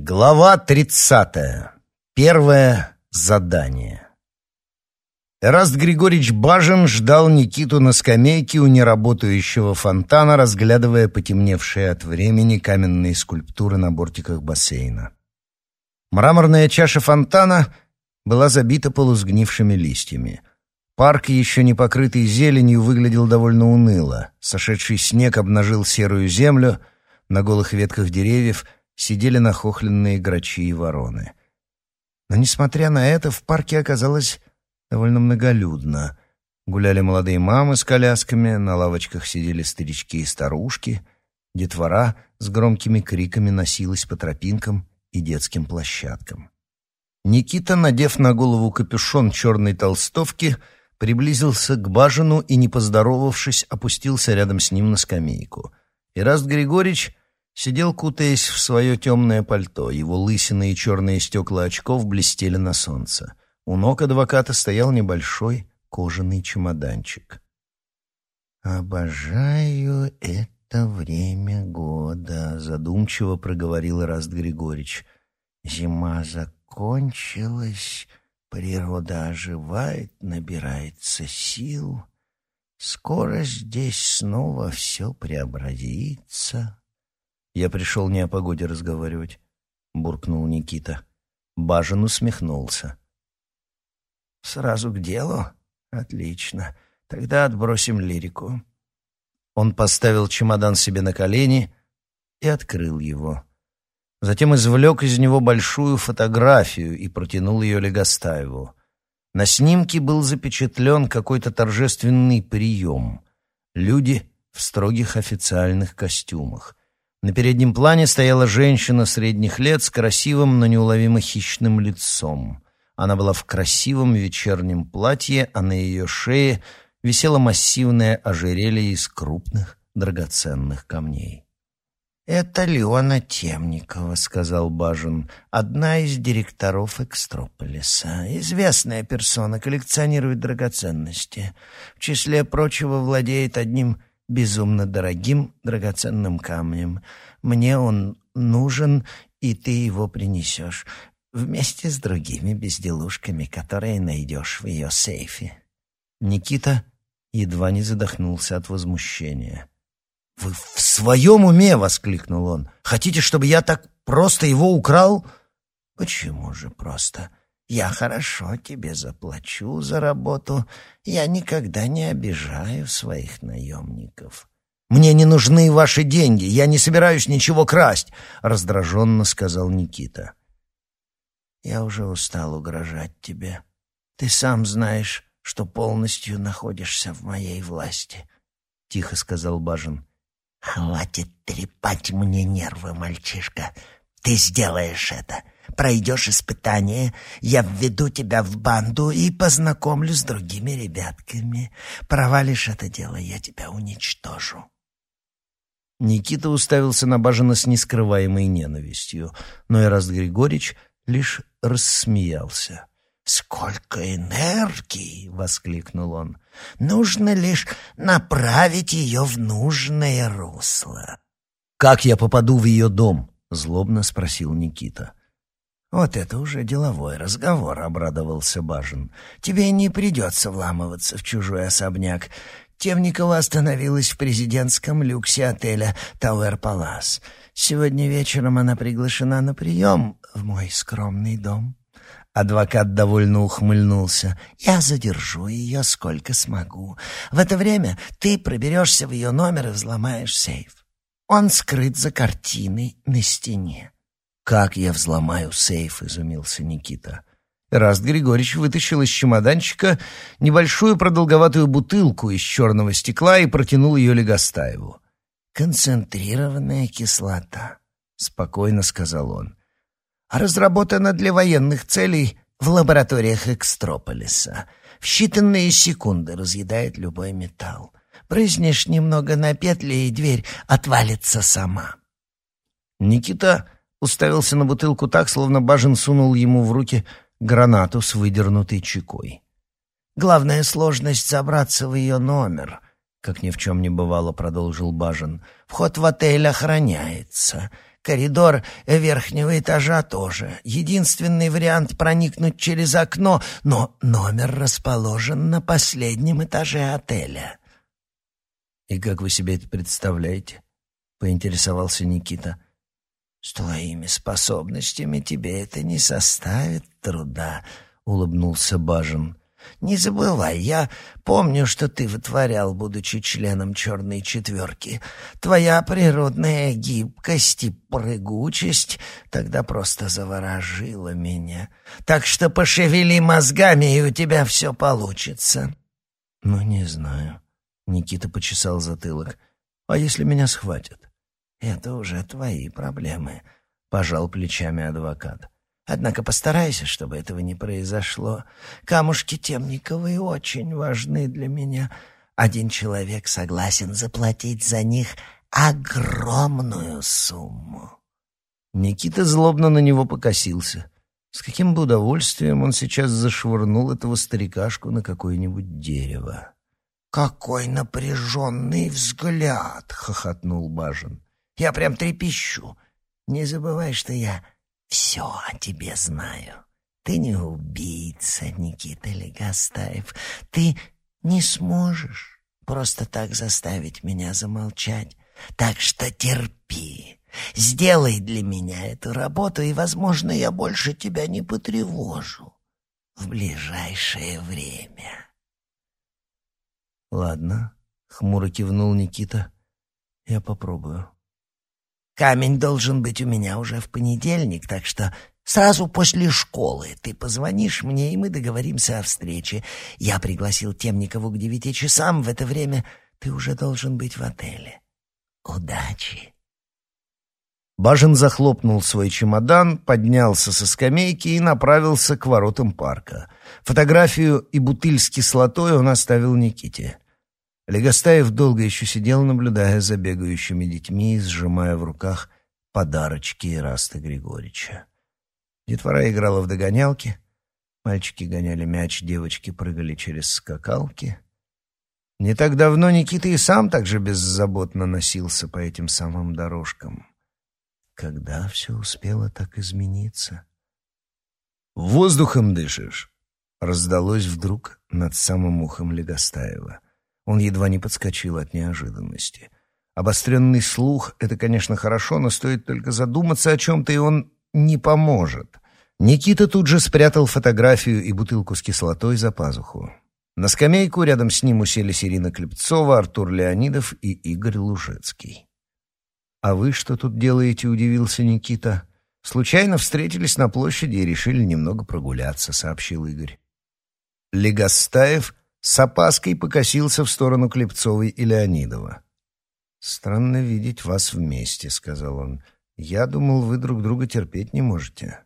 Глава тридцатая. Первое задание. Эраст Григорьевич Бажин ждал Никиту на скамейке у неработающего фонтана, разглядывая потемневшие от времени каменные скульптуры на бортиках бассейна. Мраморная чаша фонтана была забита полусгнившими листьями. Парк, еще не покрытый зеленью, выглядел довольно уныло. Сошедший снег обнажил серую землю, на голых ветках деревьев — сидели нахохленные грачи и вороны. Но, несмотря на это, в парке оказалось довольно многолюдно. Гуляли молодые мамы с колясками, на лавочках сидели старички и старушки, детвора с громкими криками носилась по тропинкам и детским площадкам. Никита, надев на голову капюшон черной толстовки, приблизился к Бажину и, не поздоровавшись, опустился рядом с ним на скамейку. Ираст Григорьевич Сидел, кутаясь в свое темное пальто. Его лысины и черные стекла очков блестели на солнце. У ног адвоката стоял небольшой кожаный чемоданчик. «Обожаю это время года», — задумчиво проговорил Раст Григорьевич. «Зима закончилась, природа оживает, набирается сил. Скоро здесь снова все преобразится». «Я пришел не о погоде разговаривать», — буркнул Никита. Бажен усмехнулся. «Сразу к делу? Отлично. Тогда отбросим лирику». Он поставил чемодан себе на колени и открыл его. Затем извлек из него большую фотографию и протянул ее Легостаеву. На снимке был запечатлен какой-то торжественный прием. Люди в строгих официальных костюмах. На переднем плане стояла женщина средних лет с красивым, но неуловимо хищным лицом. Она была в красивом вечернем платье, а на ее шее висело массивное ожерелье из крупных драгоценных камней. «Это Леона Темникова», — сказал Бажин, — «одна из директоров Экстрополиса. Известная персона, коллекционирует драгоценности. В числе прочего владеет одним безумно дорогим драгоценным камнем. Мне он нужен, и ты его принесешь вместе с другими безделушками, которые найдешь в ее сейфе». Никита едва не задохнулся от возмущения. «Вы в своем уме?» — воскликнул он. «Хотите, чтобы я так просто его украл?» «Почему же просто? Я хорошо тебе заплачу за работу. Я никогда не обижаю своих наемников. Мне не нужны ваши деньги. Я не собираюсь ничего красть, раздраженно сказал Никита. Я уже устал угрожать тебе. Ты сам знаешь, что полностью находишься в моей власти, тихо сказал Бажин. Хватит трепать мне нервы, мальчишка. Ты сделаешь это пройдешь испытание, я введу тебя в банду и познакомлю с другими ребятками. Провалишь это дело, я тебя уничтожу». Никита уставился на Бажина с нескрываемой ненавистью, но Эраст Григорьевич лишь рассмеялся. «Сколько энергии!» — воскликнул он. «Нужно лишь направить ее в нужное русло». «Как я попаду в ее дом?» — злобно спросил Никита. «Вот это уже деловой разговор», — обрадовался Бажин. «Тебе не придется вламываться в чужой особняк. Темникова остановилась в президентском люксе отеля «Тауэр Палас». Сегодня вечером она приглашена на прием в мой скромный дом». Адвокат довольно ухмыльнулся. «Я задержу ее сколько смогу. В это время ты проберешься в ее номер и взломаешь сейф. Он скрыт за картиной на стене». «Как я взломаю сейф?» — изумился Никита. Раст Григорьевич вытащил из чемоданчика небольшую продолговатую бутылку из черного стекла и протянул ее Легостаеву. «Концентрированная кислота», — спокойно сказал он. «Разработана для военных целей в лабораториях Экстрополиса. В считанные секунды разъедает любой металл. Брызнешь немного на петли, и дверь отвалится сама». Никита уставился на бутылку так, словно Бажин сунул ему в руки гранату с выдернутой чекой. «Главная сложность — забраться в ее номер», — как ни в чем не бывало, продолжил Бажин. «Вход в отель охраняется. Коридор верхнего этажа тоже. Единственный вариант проникнуть через окно, но номер расположен на последнем этаже отеля. «И как вы себе это представляете?» — поинтересовался Никита. «С твоими способностями тебе это не составит труда», — улыбнулся Бажин. Не забывай, я помню, что ты вытворял, будучи членом черной четверки. Твоя природная гибкость и прыгучесть тогда просто заворожила меня. Так что пошевели мозгами, и у тебя все получится. Ну, не знаю. Никита почесал затылок. А если меня схватят? Это уже твои проблемы, пожал плечами адвокат. Однако постарайся, чтобы этого не произошло. Камушки Темниковой очень важны для меня. Один человек согласен заплатить за них огромную сумму. Никита злобно на него покосился. С каким бы удовольствием он сейчас зашвырнул этого старикашку на какое-нибудь дерево. «Какой напряженный взгляд!» — хохотнул Бажин. «Я прям трепещу. Не забывай, что я все о тебе знаю. Ты не убийца, Никита Легостаев. Ты не сможешь просто так заставить меня замолчать. Так что терпи. Сделай для меня эту работу, и, возможно, я больше тебя не потревожу в ближайшее время. Ладно, хмуро кивнул Никита. Я попробую. Камень должен быть у меня уже в понедельник, так что сразу после школы ты позвонишь мне, и мы договоримся о встрече. Я пригласил Темникову к девяти часам. В это время ты уже должен быть в отеле. Удачи!» Бажен захлопнул свой чемодан, поднялся со скамейки и направился к воротам парка. Фотографию и бутыль с кислотой он оставил Никите. Легостаев долго еще сидел, наблюдая за бегающими детьми сжимая в руках подарочки Ираста Григорьевича. Детвора играла в догонялки, мальчики гоняли мяч, девочки прыгали через скакалки. Не так давно Никита и сам так же беззаботно носился по этим самым дорожкам. Когда все успело так измениться? «Воздухом дышишь!» — раздалось вдруг над самым ухом Легостаева — он едва не подскочил от неожиданности. Обостренный слух — это, конечно, хорошо, но стоит только задуматься о чем-то, и он не поможет. Никита тут же спрятал фотографию и бутылку с кислотой за пазуху. На скамейку рядом с ним уселись Ирина Клепцова, Артур Леонидов и Игорь Лужецкий. «А вы что тут делаете?» — удивился Никита. «Случайно встретились на площади и решили немного прогуляться», — сообщил Игорь. Легостаев с опаской покосился в сторону Клепцовой и Леонидова. «Странно видеть вас вместе», — сказал он. «Я думал, вы друг друга терпеть не можете».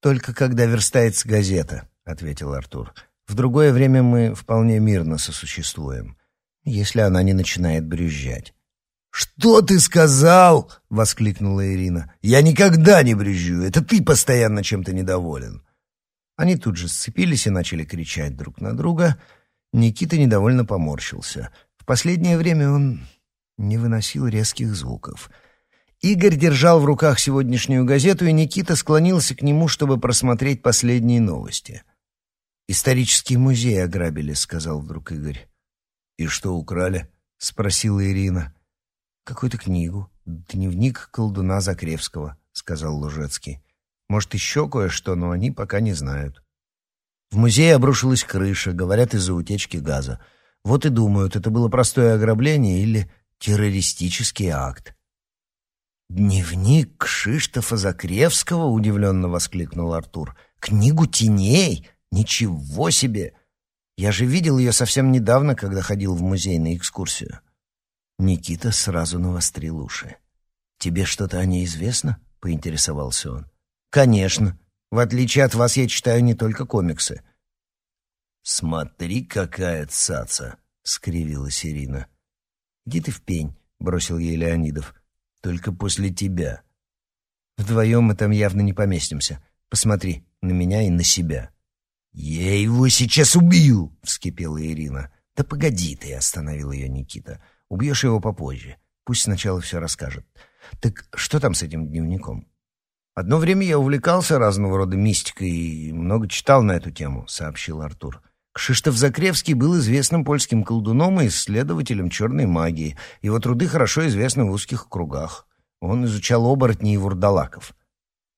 «Только когда верстается газета», — ответил Артур. «В другое время мы вполне мирно сосуществуем, если она не начинает брюзжать». «Что ты сказал?» — воскликнула Ирина. «Я никогда не брюзжу. Это ты постоянно чем-то недоволен». Они тут же сцепились и начали кричать друг на друга. Никита недовольно поморщился. В последнее время он не выносил резких звуков. Игорь держал в руках сегодняшнюю газету, и Никита склонился к нему, чтобы просмотреть последние новости. «Исторический музей ограбили», — сказал вдруг Игорь. «И что украли?» — спросила Ирина. «Какую-то книгу. Дневник колдуна Закревского», — сказал Лужецкий. Может, еще кое-что, но они пока не знают. В музее обрушилась крыша, говорят, из-за утечки газа. Вот и думают, это было простое ограбление или террористический акт. «Дневник Кшиштофа Закревского?» — удивленно воскликнул Артур. «Книгу теней? Ничего себе! Я же видел ее совсем недавно, когда ходил в музей на экскурсию». Никита сразу навострил уши. «Тебе что-то о ней известно?» — поинтересовался он. «Конечно. В отличие от вас, я читаю не только комиксы». «Смотри, какая цаца!» — скривилась Ирина. «Иди ты в пень», — бросил ей Леонидов. «Только после тебя». «Вдвоем мы там явно не поместимся. Посмотри на меня и на себя». «Я его сейчас убью!» — вскипела Ирина. «Да погоди ты!» — остановил ее Никита. «Убьешь его попозже. Пусть сначала все расскажет. Так что там с этим дневником? Одно время я увлекался разного рода мистикой и много читал на эту тему, сообщил Артур. Кшиштоф Закревский был известным польским колдуном и исследователем черной магии. Его труды хорошо известны в узких кругах. Он изучал оборотней и вурдалаков.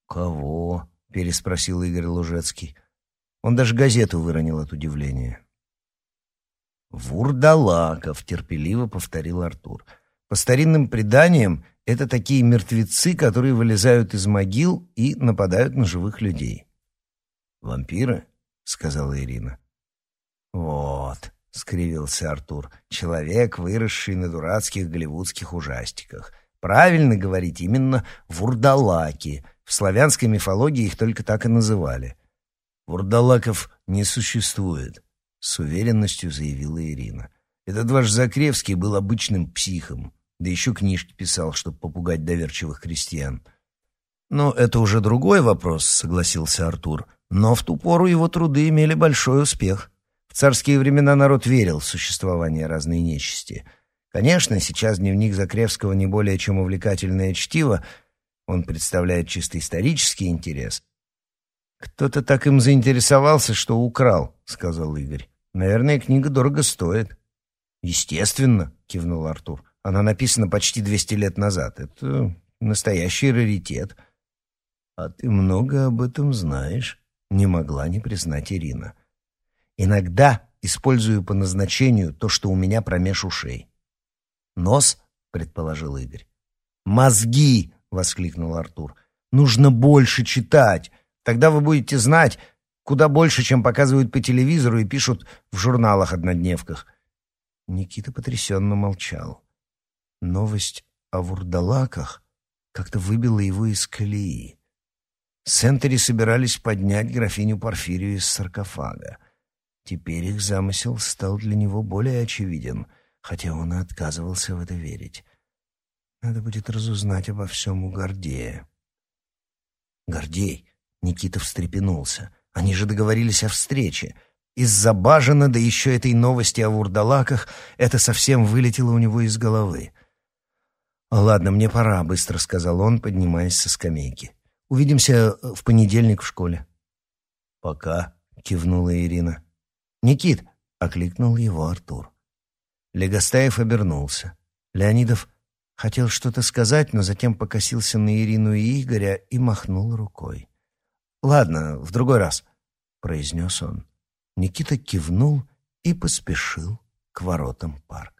«Кого?» — переспросил Игорь Лужецкий. Он даже газету выронил от удивления. «Вурдалаков», — терпеливо повторил Артур. «По старинным преданиям, это такие мертвецы, которые вылезают из могил и нападают на живых людей». «Вампиры?» — сказала Ирина. «Вот», — скривился Артур, — «человек, выросший на дурацких голливудских ужастиках. Правильно говорить, именно вурдалаки. В славянской мифологии их только так и называли». «Вурдалаков не существует», — с уверенностью заявила Ирина. «Этот ваш Закревский был обычным психом, да еще книжки писал, чтобы попугать доверчивых крестьян». «Но это уже другой вопрос», — согласился Артур. «Но в ту пору его труды имели большой успех» царские времена народ верил в существование разной нечисти. Конечно, сейчас дневник Закревского не более чем увлекательное чтиво, он представляет чисто исторический интерес. «Кто-то так им заинтересовался, что украл», — сказал Игорь. «Наверное, книга дорого стоит». «Естественно», — кивнул Артур. «Она написана почти 200 лет назад. Это настоящий раритет». «А ты много об этом знаешь», — не могла не признать Ирина. Иногда использую по назначению то, что у меня промеж ушей. «Нос?» — предположил Игорь. «Мозги!» — воскликнул Артур. «Нужно больше читать. Тогда вы будете знать куда больше, чем показывают по телевизору и пишут в журналах-однодневках». Никита потрясенно молчал. Новость о вурдалаках как-то выбила его из колеи. Сентери собирались поднять графиню Порфирию из саркофага. Теперь их замысел стал для него более очевиден, хотя он и отказывался в это верить. Надо будет разузнать обо всем у Гордея. Гордей! Никита встрепенулся. Они же договорились о встрече. Из-за Бажина, да еще этой новости о вурдалаках, это совсем вылетело у него из головы. «Ладно, мне пора», — быстро сказал он, поднимаясь со скамейки. «Увидимся в понедельник в школе». «Пока», — кивнула Ирина. «Никит!» — окликнул его Артур. Легостаев обернулся. Леонидов хотел что-то сказать, но затем покосился на Ирину и Игоря и махнул рукой. «Ладно, в другой раз», — произнес он. Никита кивнул и поспешил к воротам парка.